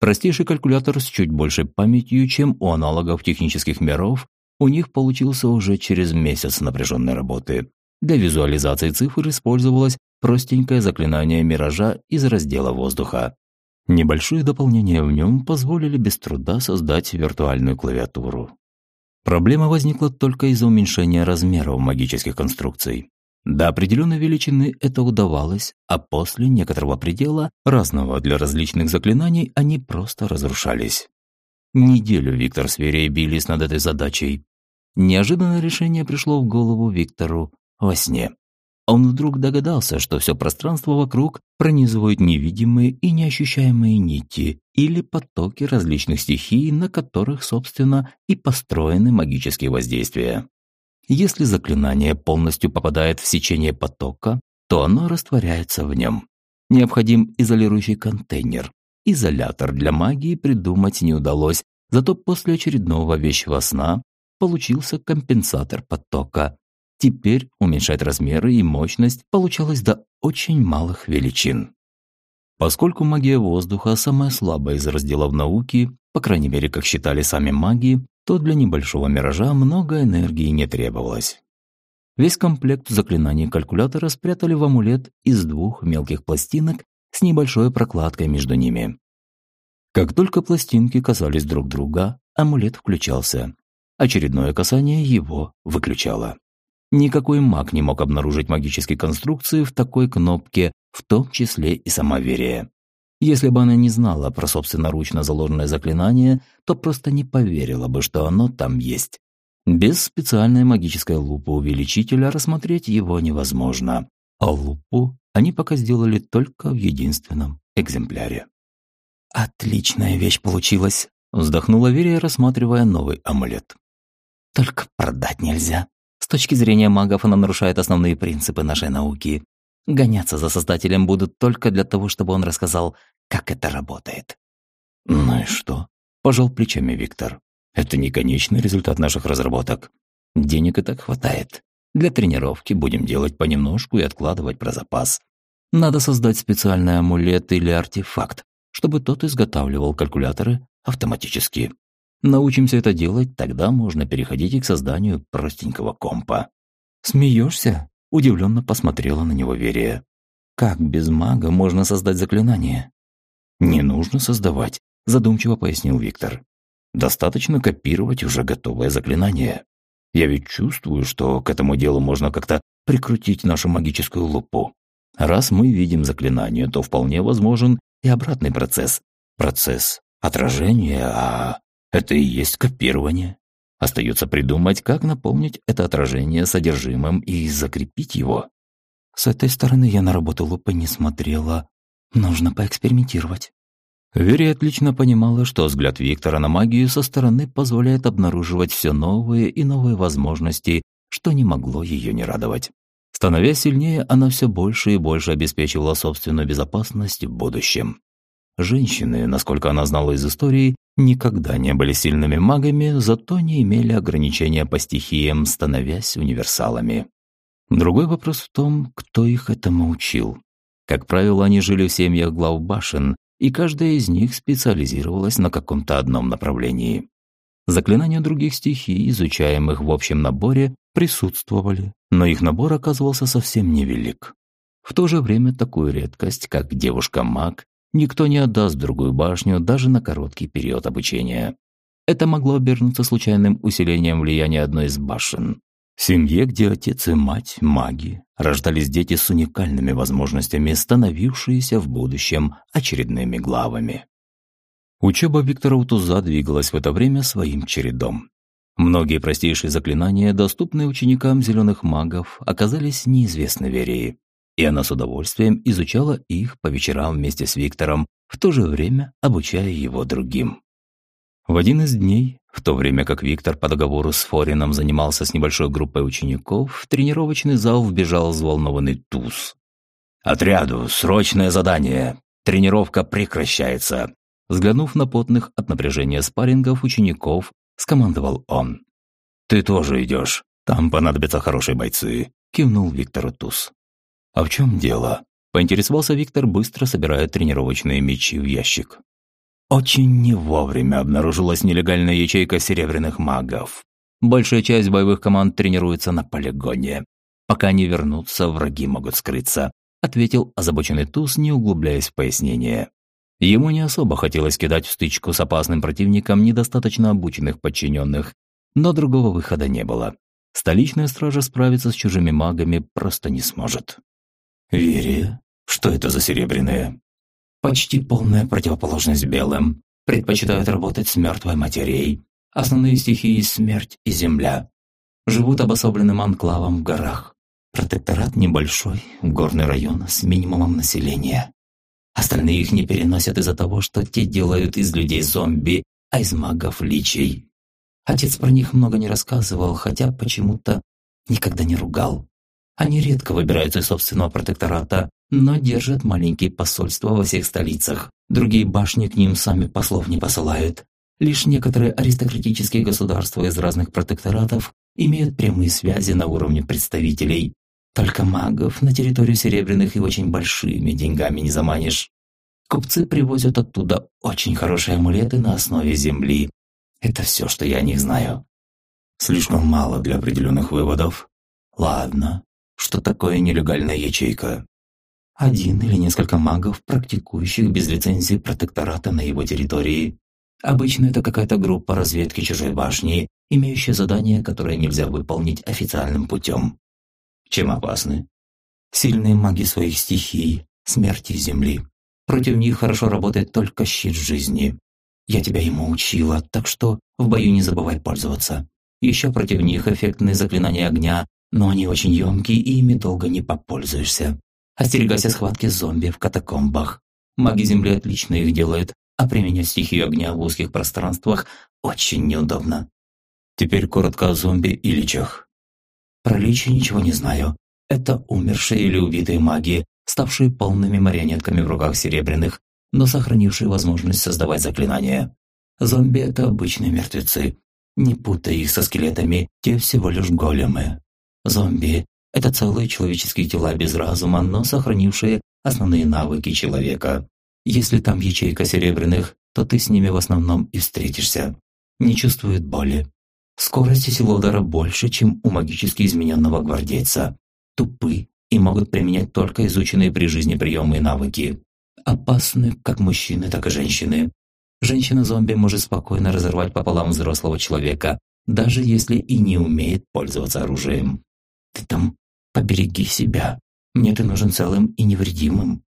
Простейший калькулятор с чуть большей памятью, чем у аналогов технических миров, у них получился уже через месяц напряженной работы. Для визуализации цифр использовалось простенькое заклинание миража из раздела воздуха. Небольшие дополнения в нем позволили без труда создать виртуальную клавиатуру. Проблема возникла только из-за уменьшения размеров магических конструкций. До определенной величины это удавалось, а после некоторого предела, разного для различных заклинаний, они просто разрушались. Неделю Виктор с Верей бились над этой задачей. Неожиданное решение пришло в голову Виктору во сне. Он вдруг догадался, что все пространство вокруг пронизывают невидимые и неощущаемые нити или потоки различных стихий, на которых, собственно, и построены магические воздействия. Если заклинание полностью попадает в сечение потока, то оно растворяется в нем. Необходим изолирующий контейнер. Изолятор для магии придумать не удалось, зато после очередного вещего сна получился компенсатор потока. Теперь уменьшать размеры и мощность получалось до очень малых величин. Поскольку магия воздуха самая слабая из разделов науки, по крайней мере, как считали сами маги, то для небольшого миража много энергии не требовалось. Весь комплект заклинаний калькулятора спрятали в амулет из двух мелких пластинок с небольшой прокладкой между ними. Как только пластинки касались друг друга, амулет включался. Очередное касание его выключало. Никакой маг не мог обнаружить магические конструкции в такой кнопке, в том числе и сама Верия. Если бы она не знала про собственноручно заложенное заклинание, то просто не поверила бы, что оно там есть. Без специальной магической лупы увеличителя рассмотреть его невозможно, а лупу они пока сделали только в единственном экземпляре. «Отличная вещь получилась», – вздохнула Верия, рассматривая новый амулет. «Только продать нельзя. С точки зрения магов она нарушает основные принципы нашей науки. Гоняться за создателем будут только для того, чтобы он рассказал, как это работает. «Ну и что?» – пожал плечами Виктор. «Это не конечный результат наших разработок. Денег и так хватает. Для тренировки будем делать понемножку и откладывать про запас. Надо создать специальный амулет или артефакт, чтобы тот изготавливал калькуляторы автоматически. Научимся это делать, тогда можно переходить и к созданию простенького компа. Смеешься? Удивленно посмотрела на него Верия. «Как без мага можно создать заклинание?» «Не нужно создавать», – задумчиво пояснил Виктор. «Достаточно копировать уже готовое заклинание. Я ведь чувствую, что к этому делу можно как-то прикрутить нашу магическую лупу. Раз мы видим заклинание, то вполне возможен и обратный процесс. Процесс отражения, а это и есть копирование. Остается придумать, как наполнить это отражение содержимым и закрепить его. С этой стороны я на работу лупы не смотрела. Нужно поэкспериментировать. Верия отлично понимала, что взгляд Виктора на магию со стороны позволяет обнаруживать все новые и новые возможности, что не могло ее не радовать. Становясь сильнее, она все больше и больше обеспечивала собственную безопасность в будущем. Женщины, насколько она знала из истории, никогда не были сильными магами, зато не имели ограничения по стихиям, становясь универсалами. Другой вопрос в том, кто их этому учил. Как правило, они жили в семьях глав башен, и каждая из них специализировалась на каком-то одном направлении. Заклинания других стихий, изучаемых в общем наборе, присутствовали, но их набор оказывался совсем невелик. В то же время такую редкость, как девушка-маг, Никто не отдаст другую башню даже на короткий период обучения. Это могло обернуться случайным усилением влияния одной из башен. В семье, где отец и мать – маги, рождались дети с уникальными возможностями, становившиеся в будущем очередными главами. Учеба Виктора Утуза двигалась в это время своим чередом. Многие простейшие заклинания, доступные ученикам зеленых магов, оказались неизвестны Верии и она с удовольствием изучала их по вечерам вместе с Виктором, в то же время обучая его другим. В один из дней, в то время как Виктор по договору с Форином занимался с небольшой группой учеников, в тренировочный зал вбежал взволнованный туз. «Отряду, срочное задание! Тренировка прекращается!» Взглянув на потных от напряжения спаррингов учеников, скомандовал он. «Ты тоже идешь. Там понадобятся хорошие бойцы», – кивнул Виктору Туз. «А в чем дело?» – поинтересовался Виктор, быстро собирая тренировочные мечи в ящик. Очень не вовремя обнаружилась нелегальная ячейка серебряных магов. Большая часть боевых команд тренируется на полигоне. Пока не вернутся, враги могут скрыться, ответил озабоченный Туз, не углубляясь в пояснение. Ему не особо хотелось кидать в стычку с опасным противником недостаточно обученных подчиненных, но другого выхода не было. Столичная стража справиться с чужими магами просто не сможет. Верия? Что это за серебряные? Почти полная противоположность белым. Предпочитают работать с мертвой материей. Основные стихии – смерть и земля. Живут обособленным анклавом в горах. Протекторат небольшой, горный район с минимумом населения. Остальные их не переносят из-за того, что те делают из людей зомби, а из магов личей. Отец про них много не рассказывал, хотя почему-то никогда не ругал. Они редко выбираются из собственного протектората, но держат маленькие посольства во всех столицах. Другие башни к ним сами послов не посылают. Лишь некоторые аристократические государства из разных протекторатов имеют прямые связи на уровне представителей. Только магов на территорию Серебряных и очень большими деньгами не заманишь. Купцы привозят оттуда очень хорошие амулеты на основе земли. Это все, что я о них знаю. Слишком мало для определенных выводов. Ладно, что такое нелегальная ячейка? Один или несколько магов, практикующих без лицензии протектората на его территории. Обычно это какая-то группа разведки чужой башни, имеющая задание, которое нельзя выполнить официальным путем. Чем опасны? Сильные маги своих стихий, смерти земли. Против них хорошо работает только щит жизни. Я тебя ему учила, так что в бою не забывай пользоваться. Еще против них эффектные заклинания огня, но они очень емкие и ими долго не попользуешься. Остерегайся схватки зомби в катакомбах. Маги Земли отлично их делают, а применять стихию огня в узких пространствах очень неудобно. Теперь коротко о зомби и личах. Про личи ничего не знаю. Это умершие или убитые маги, ставшие полными марионетками в руках серебряных, но сохранившие возможность создавать заклинания. Зомби – это обычные мертвецы. Не путай их со скелетами, те всего лишь големы. Зомби – это целые человеческие тела без разума, но сохранившие основные навыки человека. Если там ячейка серебряных, то ты с ними в основном и встретишься. Не чувствуют боли. Скорость и сила удара больше, чем у магически измененного гвардейца. Тупы и могут применять только изученные при жизни приемы и навыки. Опасны как мужчины, так и женщины. Женщина-зомби может спокойно разорвать пополам взрослого человека, даже если и не умеет пользоваться оружием. Ты там побереги себя. Мне ты нужен целым и невредимым.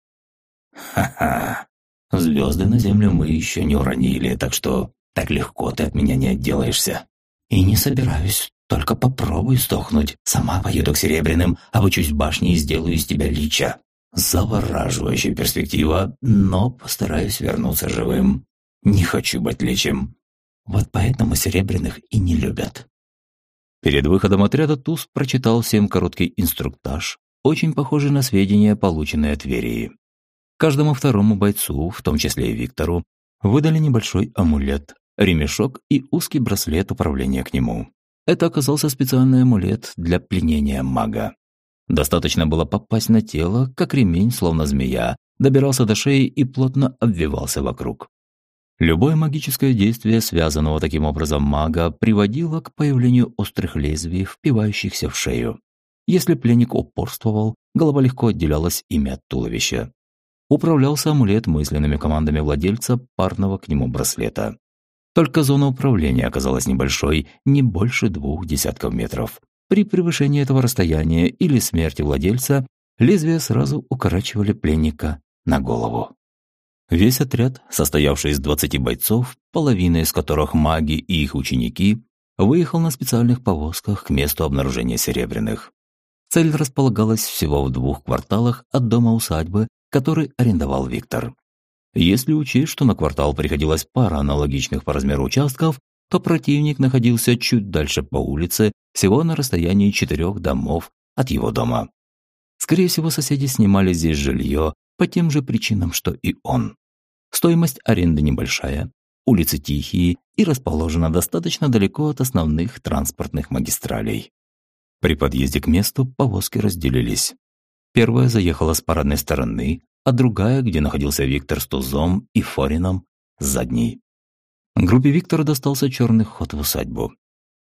Ха-ха. Звезды на землю мы еще не уронили, так что так легко ты от меня не отделаешься. И не собираюсь. Только попробуй сдохнуть. Сама поеду к Серебряным, обучусь в башне и сделаю из тебя лича. Завораживающая перспектива, но постараюсь вернуться живым. Не хочу быть личем. Вот поэтому Серебряных и не любят. Перед выходом отряда Туз прочитал всем короткий инструктаж, очень похожий на сведения, полученные от Верии. Каждому второму бойцу, в том числе и Виктору, выдали небольшой амулет, ремешок и узкий браслет управления к нему. Это оказался специальный амулет для пленения мага. Достаточно было попасть на тело, как ремень, словно змея, добирался до шеи и плотно обвивался вокруг. Любое магическое действие, связанного таким образом мага, приводило к появлению острых лезвий, впивающихся в шею. Если пленник упорствовал, голова легко отделялась ими от туловища. Управлялся амулет мысленными командами владельца парного к нему браслета. Только зона управления оказалась небольшой, не больше двух десятков метров. При превышении этого расстояния или смерти владельца лезвия сразу укорачивали пленника на голову. Весь отряд, состоявший из 20 бойцов, половина из которых маги и их ученики, выехал на специальных повозках к месту обнаружения серебряных. Цель располагалась всего в двух кварталах от дома усадьбы, который арендовал Виктор. Если учесть, что на квартал приходилась пара аналогичных по размеру участков, то противник находился чуть дальше по улице, всего на расстоянии четырех домов от его дома. Скорее всего, соседи снимали здесь жилье по тем же причинам, что и он. Стоимость аренды небольшая, улицы тихие и расположена достаточно далеко от основных транспортных магистралей. При подъезде к месту повозки разделились. Первая заехала с парадной стороны, а другая, где находился Виктор с Тузом и Форином, с задней. Группе Виктора достался черный ход в усадьбу.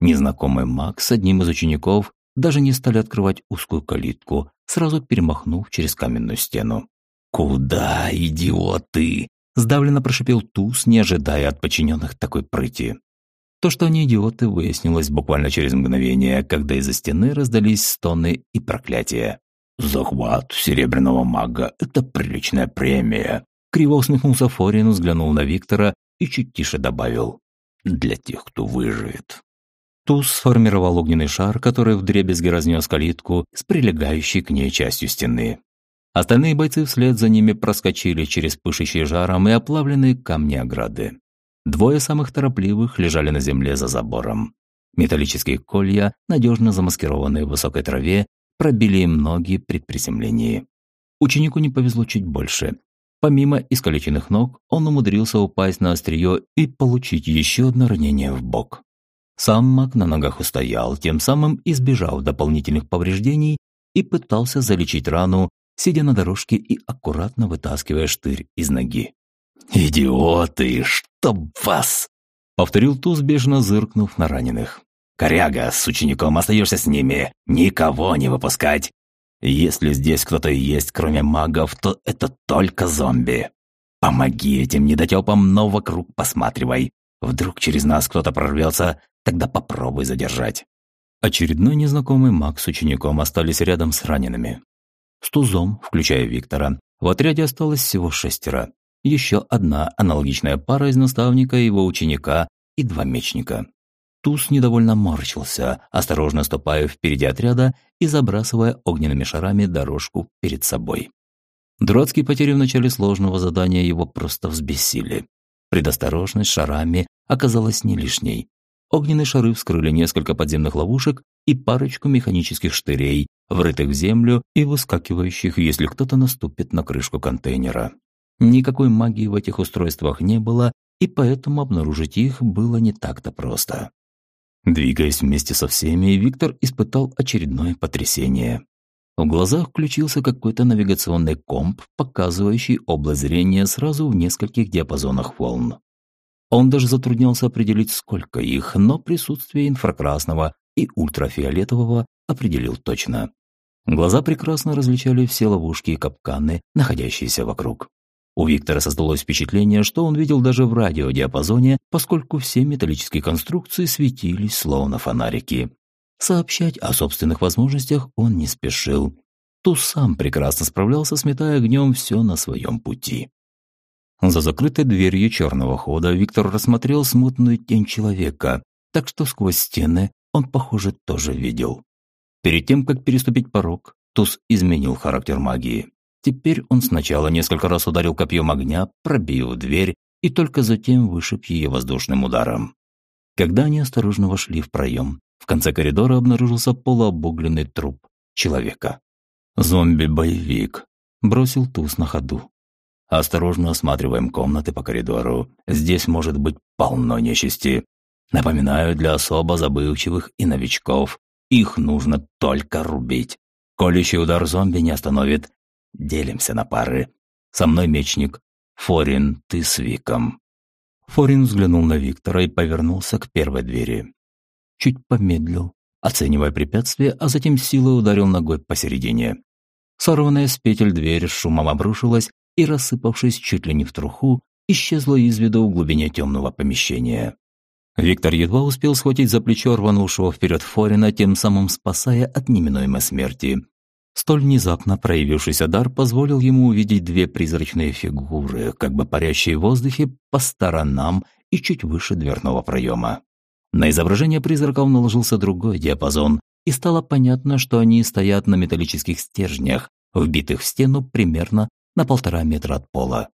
Незнакомый маг с одним из учеников даже не стали открывать узкую калитку, сразу перемахнув через каменную стену. «Куда, идиоты?» – сдавленно прошипел Туз, не ожидая от подчиненных такой прыти. То, что они идиоты, выяснилось буквально через мгновение, когда из-за стены раздались стоны и проклятия. «Захват серебряного мага – это приличная премия!» Криво усмехнулся Форин, взглянул на Виктора и чуть тише добавил «Для тех, кто выживет». Туз сформировал огненный шар, который вдребезги разнес калитку с прилегающей к ней частью стены. Остальные бойцы вслед за ними проскочили через пышущие жаром и оплавленные камни ограды. Двое самых торопливых лежали на земле за забором. Металлические колья, надежно замаскированные в высокой траве, пробили им ноги при приземлении. Ученику не повезло чуть больше. Помимо искалеченных ног, он умудрился упасть на острие и получить еще одно ранение в бок. Сам маг на ногах устоял, тем самым избежав дополнительных повреждений и пытался залечить рану, сидя на дорожке и аккуратно вытаскивая штырь из ноги. «Идиоты, чтоб вас!» — повторил Туз, бежно зыркнув на раненых. Коряга с учеником остаешься с ними. Никого не выпускать. Если здесь кто-то есть, кроме магов, то это только зомби. Помоги этим недотепам, но вокруг посматривай. Вдруг через нас кто-то прорвется, тогда попробуй задержать». Очередной незнакомый маг с учеником остались рядом с ранеными. С тузом, включая Виктора, в отряде осталось всего шестеро. Еще одна аналогичная пара из наставника и его ученика и два мечника. Туз недовольно морщился, осторожно ступая впереди отряда и забрасывая огненными шарами дорожку перед собой. Дурацкие потери в начале сложного задания его просто взбесили. Предосторожность шарами оказалась не лишней. Огненные шары вскрыли несколько подземных ловушек и парочку механических штырей, врытых в землю и выскакивающих, если кто-то наступит на крышку контейнера. Никакой магии в этих устройствах не было, и поэтому обнаружить их было не так-то просто. Двигаясь вместе со всеми, Виктор испытал очередное потрясение. В глазах включился какой-то навигационный комп, показывающий область зрения сразу в нескольких диапазонах волн. Он даже затруднялся определить, сколько их, но присутствие инфракрасного и ультрафиолетового определил точно. Глаза прекрасно различали все ловушки и капканы, находящиеся вокруг. У Виктора создалось впечатление, что он видел даже в радиодиапазоне, поскольку все металлические конструкции светились словно фонарики. Сообщать о собственных возможностях он не спешил. Туз сам прекрасно справлялся, сметая огнем все на своем пути. За закрытой дверью черного хода Виктор рассмотрел смутную тень человека, так что сквозь стены он, похоже, тоже видел. Перед тем, как переступить порог, Туз изменил характер магии. Теперь он сначала несколько раз ударил копьем огня, пробив дверь, и только затем вышиб ее воздушным ударом. Когда они осторожно вошли в проем, в конце коридора обнаружился полуобугленный труп человека. «Зомби-боевик», – бросил Туз на ходу. «Осторожно осматриваем комнаты по коридору. Здесь может быть полно нечисти. Напоминаю, для особо забывчивых и новичков. Их нужно только рубить. Колющий удар зомби не остановит, Делимся на пары. Со мной мечник. Форин, ты с Виком». Форин взглянул на Виктора и повернулся к первой двери. Чуть помедлил, оценивая препятствие, а затем силой ударил ногой посередине. Сорванная с петель дверь шумом обрушилась и, рассыпавшись чуть ли не в труху, исчезла из виду в глубине темного помещения. Виктор едва успел схватить за плечо рванувшего вперед Форина, тем самым спасая от неминуемой смерти. Столь внезапно проявившийся дар позволил ему увидеть две призрачные фигуры, как бы парящие в воздухе по сторонам и чуть выше дверного проема. На изображение призраков наложился другой диапазон, и стало понятно, что они стоят на металлических стержнях, вбитых в стену примерно на полтора метра от пола.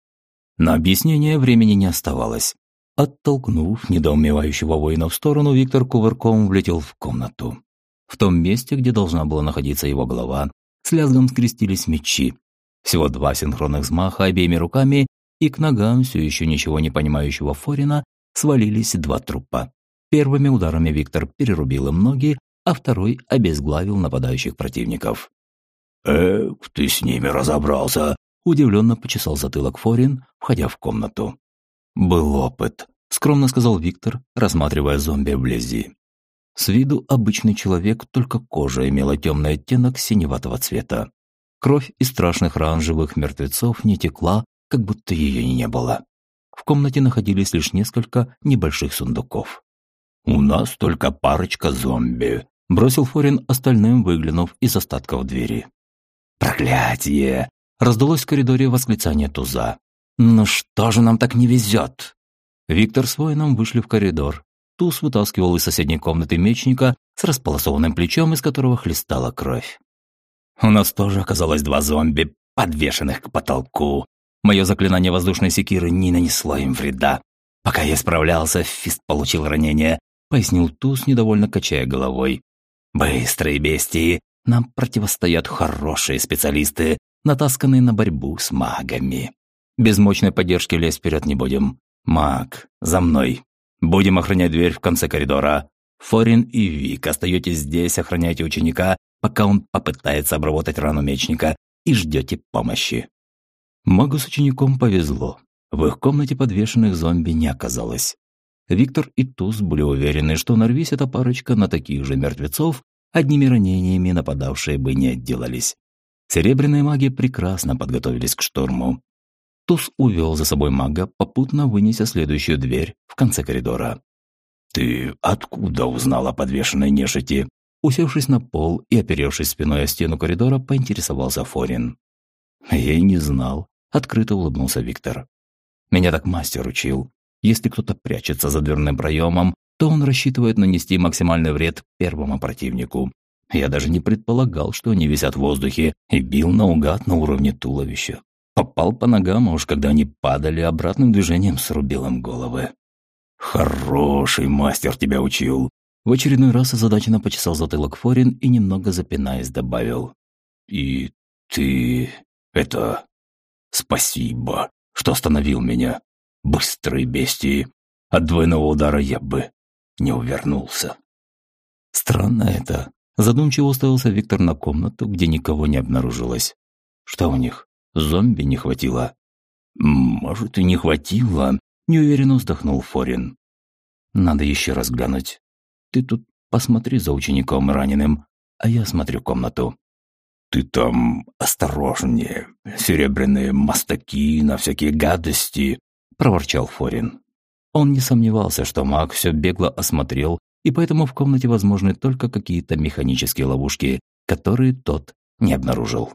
На объяснение времени не оставалось. Оттолкнув недоумевающего воина в сторону, Виктор кувырком влетел в комнату. В том месте, где должна была находиться его голова, с лязгом скрестились мечи. Всего два синхронных взмаха обеими руками, и к ногам все еще ничего не понимающего Форина свалились два трупа. Первыми ударами Виктор перерубил им ноги, а второй обезглавил нападающих противников. «Эх, ты с ними разобрался!» – удивленно почесал затылок Форин, входя в комнату. «Был опыт», – скромно сказал Виктор, рассматривая зомби вблизи. С виду обычный человек, только кожа имела темный оттенок синеватого цвета. Кровь из страшных ран живых мертвецов не текла, как будто ее и не было. В комнате находились лишь несколько небольших сундуков. «У нас только парочка зомби», – бросил Форин остальным, выглянув из остатков двери. «Проклятие!» – раздалось в коридоре восклицание Туза. «Ну что же нам так не везет?» Виктор с воином вышли в коридор, Туз вытаскивал из соседней комнаты мечника с располосованным плечом, из которого хлестала кровь. «У нас тоже оказалось два зомби, подвешенных к потолку. Мое заклинание воздушной секиры не нанесло им вреда. Пока я справлялся, Фист получил ранение», — пояснил Туз, недовольно качая головой. «Быстрые бестии. Нам противостоят хорошие специалисты, натасканные на борьбу с магами. Без мощной поддержки лезть вперед не будем. Маг, за мной!» Будем охранять дверь в конце коридора. Форин и Вик, остаетесь здесь, охраняйте ученика, пока он попытается обработать рану мечника, и ждете помощи». Магу с учеником повезло. В их комнате подвешенных зомби не оказалось. Виктор и Туз были уверены, что нарвись эта парочка на таких же мертвецов, одними ранениями нападавшие бы не отделались. Серебряные маги прекрасно подготовились к штурму. Туз увел за собой мага, попутно вынеся следующую дверь в конце коридора. «Ты откуда узнал о подвешенной нежити?» Усевшись на пол и оперевшись спиной о стену коридора, поинтересовался Форин. «Я и не знал», — открыто улыбнулся Виктор. «Меня так мастер учил. Если кто-то прячется за дверным проемом, то он рассчитывает нанести максимальный вред первому противнику. Я даже не предполагал, что они висят в воздухе, и бил наугад на уровне туловища. Попал по ногам, а уж когда они падали, обратным движением срубил им головы. «Хороший мастер тебя учил!» В очередной раз озадаченно почесал затылок Форин и немного запинаясь добавил. «И ты... это... спасибо, что остановил меня. Быстрые бестии. От двойного удара я бы не увернулся». Странно это. Задумчиво уставился Виктор на комнату, где никого не обнаружилось. Что у них? Зомби не хватило? Может, и не хватило, неуверенно вздохнул Форин. Надо еще раз глянуть. Ты тут посмотри за учеником раненым, а я смотрю комнату. Ты там осторожнее. Серебряные мастаки на всякие гадости, проворчал Форин. Он не сомневался, что маг все бегло осмотрел, и поэтому в комнате возможны только какие-то механические ловушки, которые тот не обнаружил.